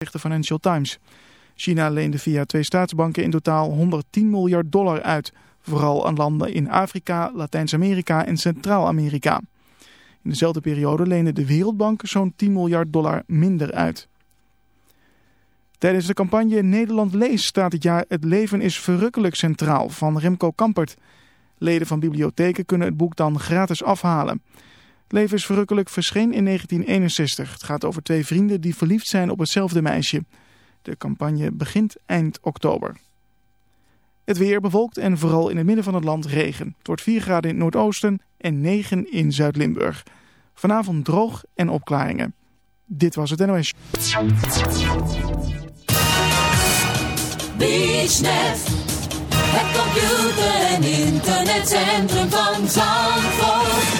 de Financial Times. China leende via twee staatsbanken in totaal 110 miljard dollar uit, vooral aan landen in Afrika, Latijns-Amerika en Centraal-Amerika. In dezelfde periode leende de Wereldbank zo'n 10 miljard dollar minder uit. Tijdens de campagne Nederland leest staat dit jaar Het leven is verrukkelijk centraal van Remco Kampert. Leden van bibliotheken kunnen het boek dan gratis afhalen. Het leven is verrukkelijk verscheen in 1961. Het gaat over twee vrienden die verliefd zijn op hetzelfde meisje. De campagne begint eind oktober. Het weer bewolkt en vooral in het midden van het land regen. Het wordt 4 graden in het noordoosten en 9 in Zuid-Limburg. Vanavond droog en opklaringen. Dit was het NOS. En van.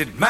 should marry.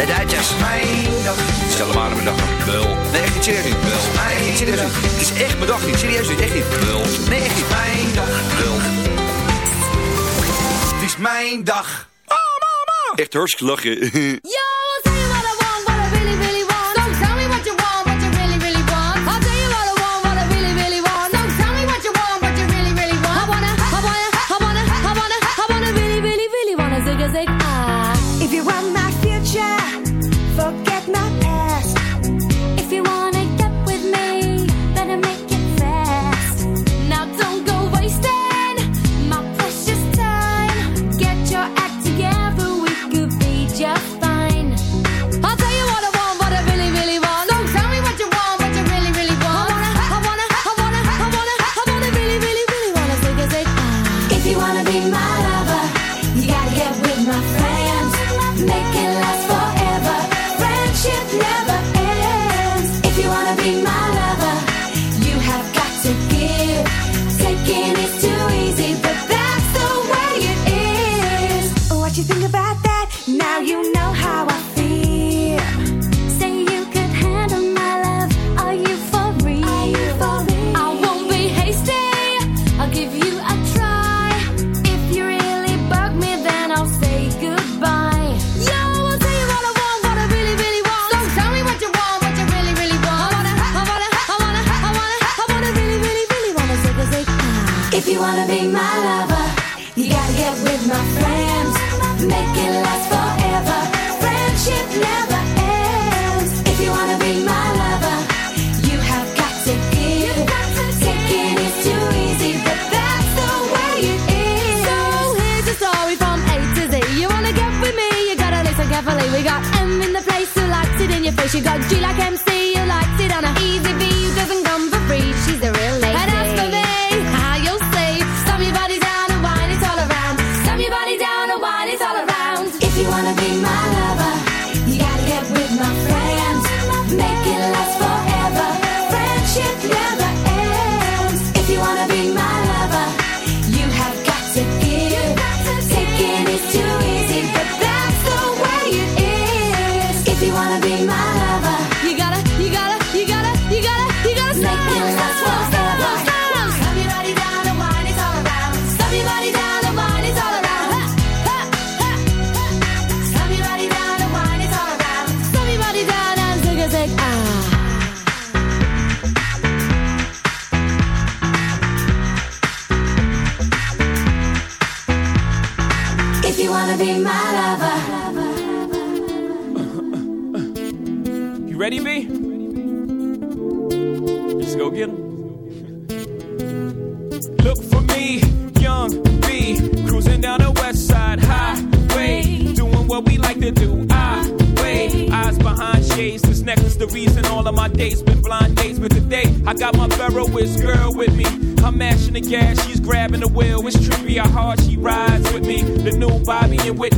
Het uitjes is mijn dag. Stel hem aan mijn dag. Wel. Nee, echt niet serieus niet. Nee, echt niet serieus. Het is echt mijn dag niet. Serieus niet. Echt niet. Wel. Nee, echt niet. Mijn dag. Het is mijn dag. Oh, mama. Echt hartstikke lachen. Ja. This girl with me. I'm mashing the gas, she's grabbing the wheel. It's trippy how hard she rides with me. The new Bobby and Whitney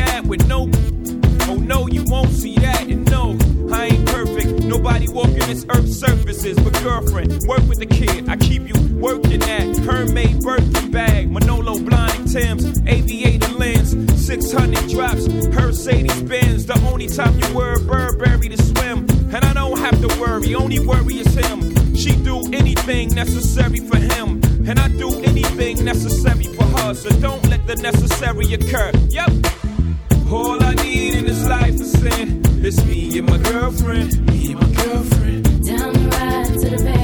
This earth surfaces, but girlfriend, work with the kid. I keep you working at Hermaid birthday bag, Manolo blinding Tim's, aviator lens, 600 drops, Mercedes Benz. The only time you were Burberry to swim, and I don't have to worry. Only worry is him. She do anything necessary for him, and I do anything necessary for her. So don't let the necessary occur. Yep. All I need in this life is sin. It's me and my girlfriend. Me and my girlfriend to the man.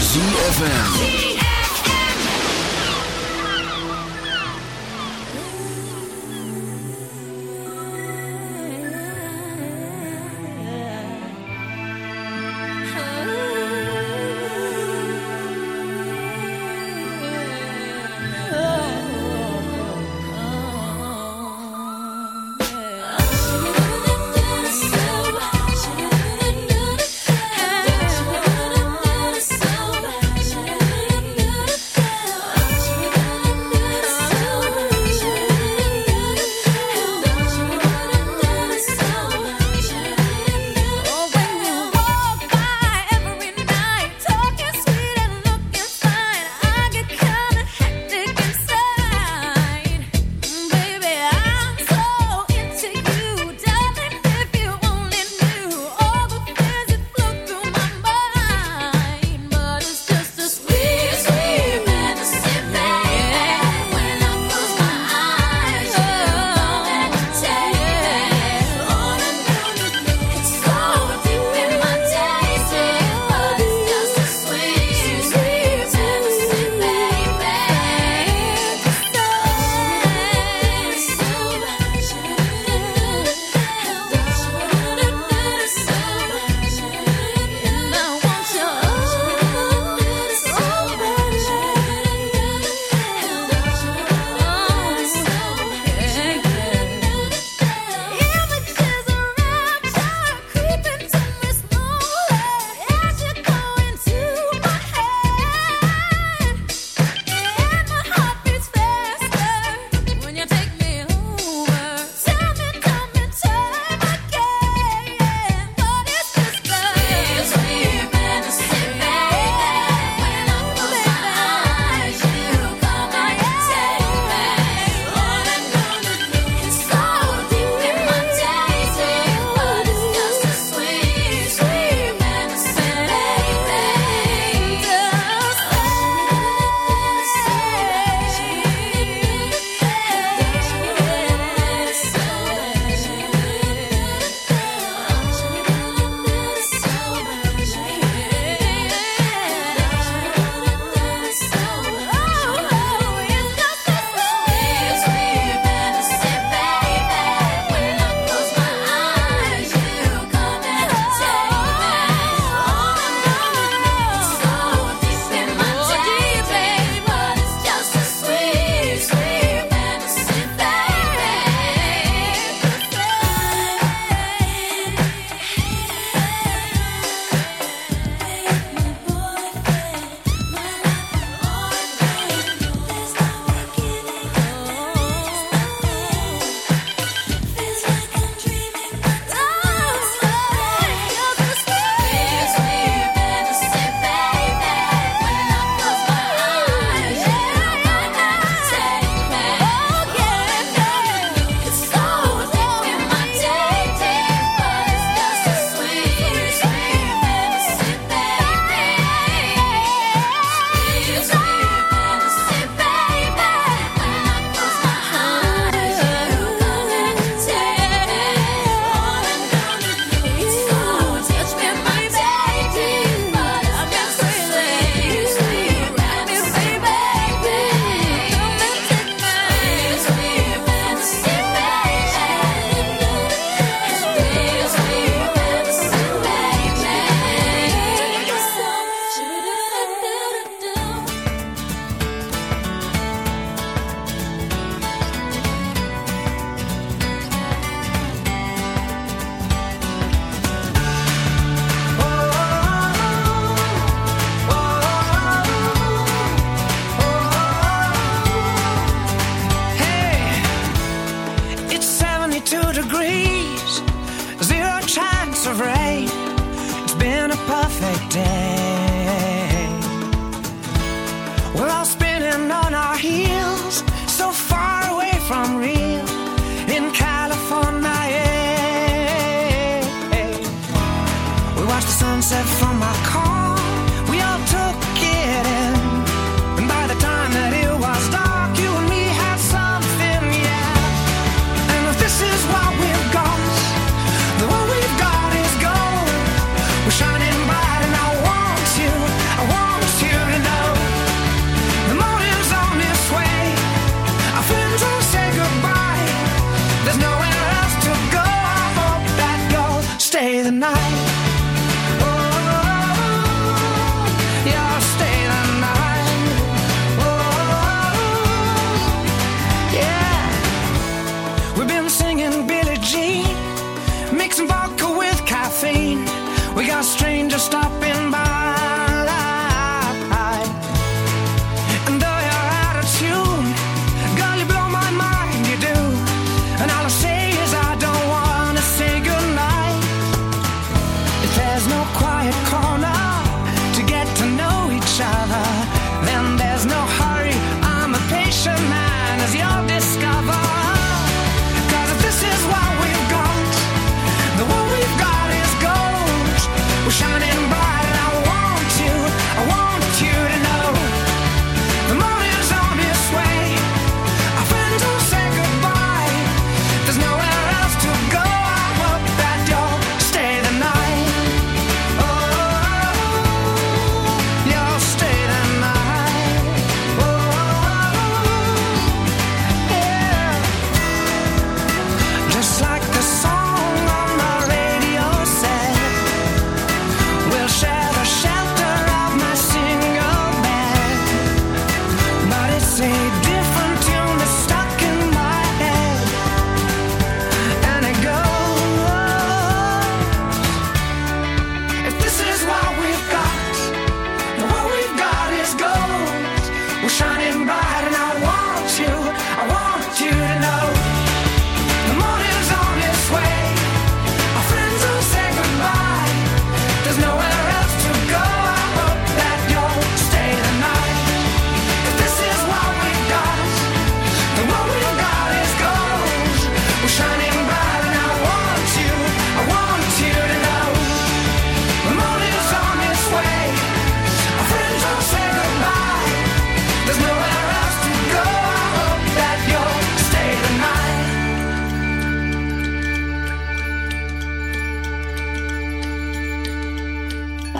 ZFM.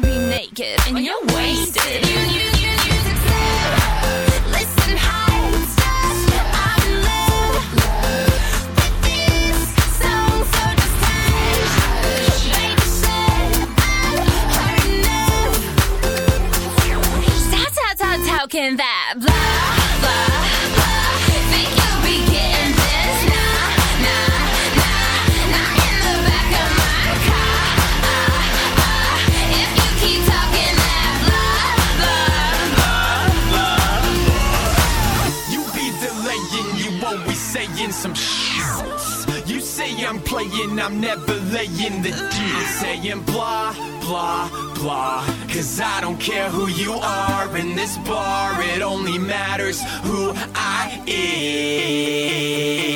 gonna be naked and you're wasted. You, you, you, you listen, stop, stop talking that blah, playing, I'm never laying the deal. Saying blah, blah, blah. Cause I don't care who you are in this bar, it only matters who I am.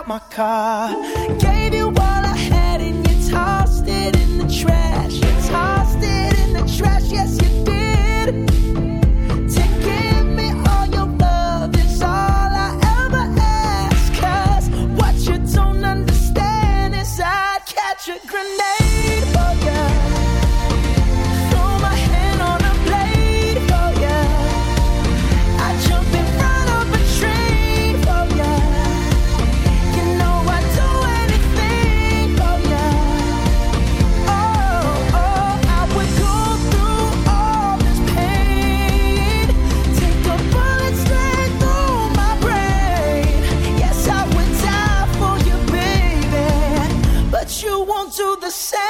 out my car. Gave you say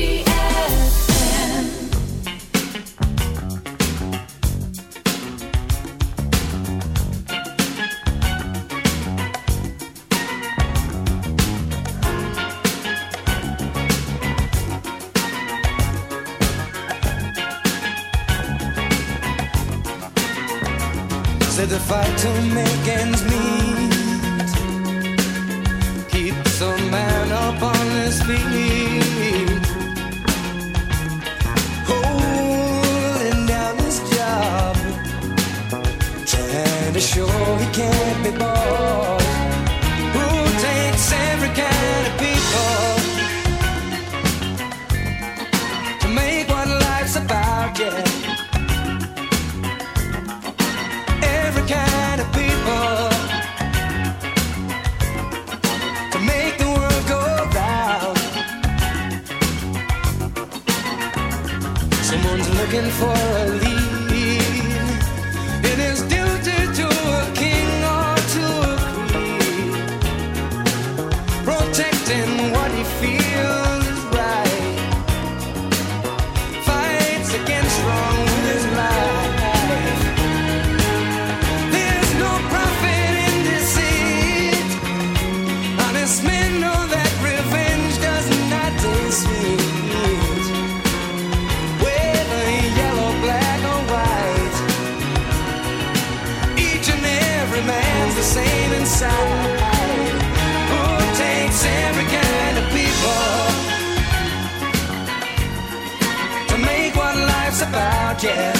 Yeah.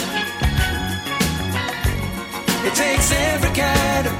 It takes every kind of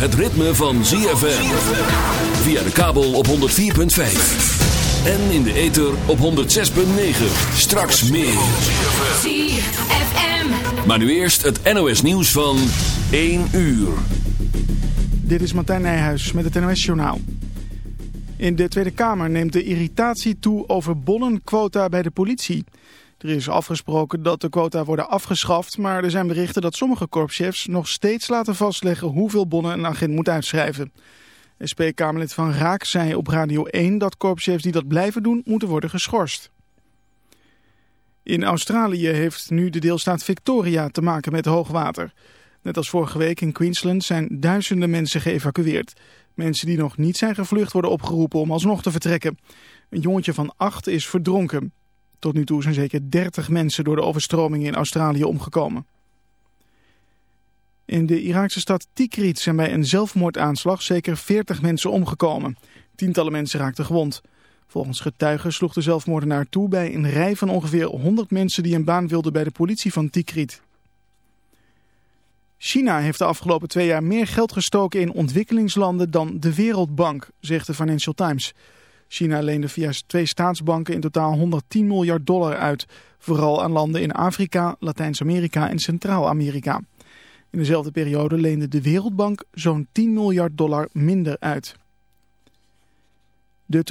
het ritme van ZFM. Via de kabel op 104.5. En in de ether op 106.9. Straks meer. ZFM. Maar nu eerst het NOS nieuws van 1 uur. Dit is Martijn Nijhuis met het NOS Journaal. In de Tweede Kamer neemt de irritatie toe over bonnenquota bij de politie. Er is afgesproken dat de quota worden afgeschaft, maar er zijn berichten dat sommige korpschefs nog steeds laten vastleggen hoeveel bonnen een agent moet uitschrijven. SP-Kamerlid Van Raak zei op Radio 1 dat korpschefs die dat blijven doen moeten worden geschorst. In Australië heeft nu de deelstaat Victoria te maken met hoogwater. Net als vorige week in Queensland zijn duizenden mensen geëvacueerd. Mensen die nog niet zijn gevlucht worden opgeroepen om alsnog te vertrekken. Een jongetje van acht is verdronken. Tot nu toe zijn zeker 30 mensen door de overstromingen in Australië omgekomen. In de Iraakse stad Tikrit zijn bij een zelfmoordaanslag zeker 40 mensen omgekomen. Tientallen mensen raakten gewond. Volgens getuigen sloeg de zelfmoordenaar toe bij een rij van ongeveer 100 mensen die een baan wilden bij de politie van Tikrit. China heeft de afgelopen twee jaar meer geld gestoken in ontwikkelingslanden dan de Wereldbank, zegt de Financial Times. China leende via twee staatsbanken in totaal 110 miljard dollar uit, vooral aan landen in Afrika, Latijns-Amerika en Centraal-Amerika. In dezelfde periode leende de Wereldbank zo'n 10 miljard dollar minder uit. De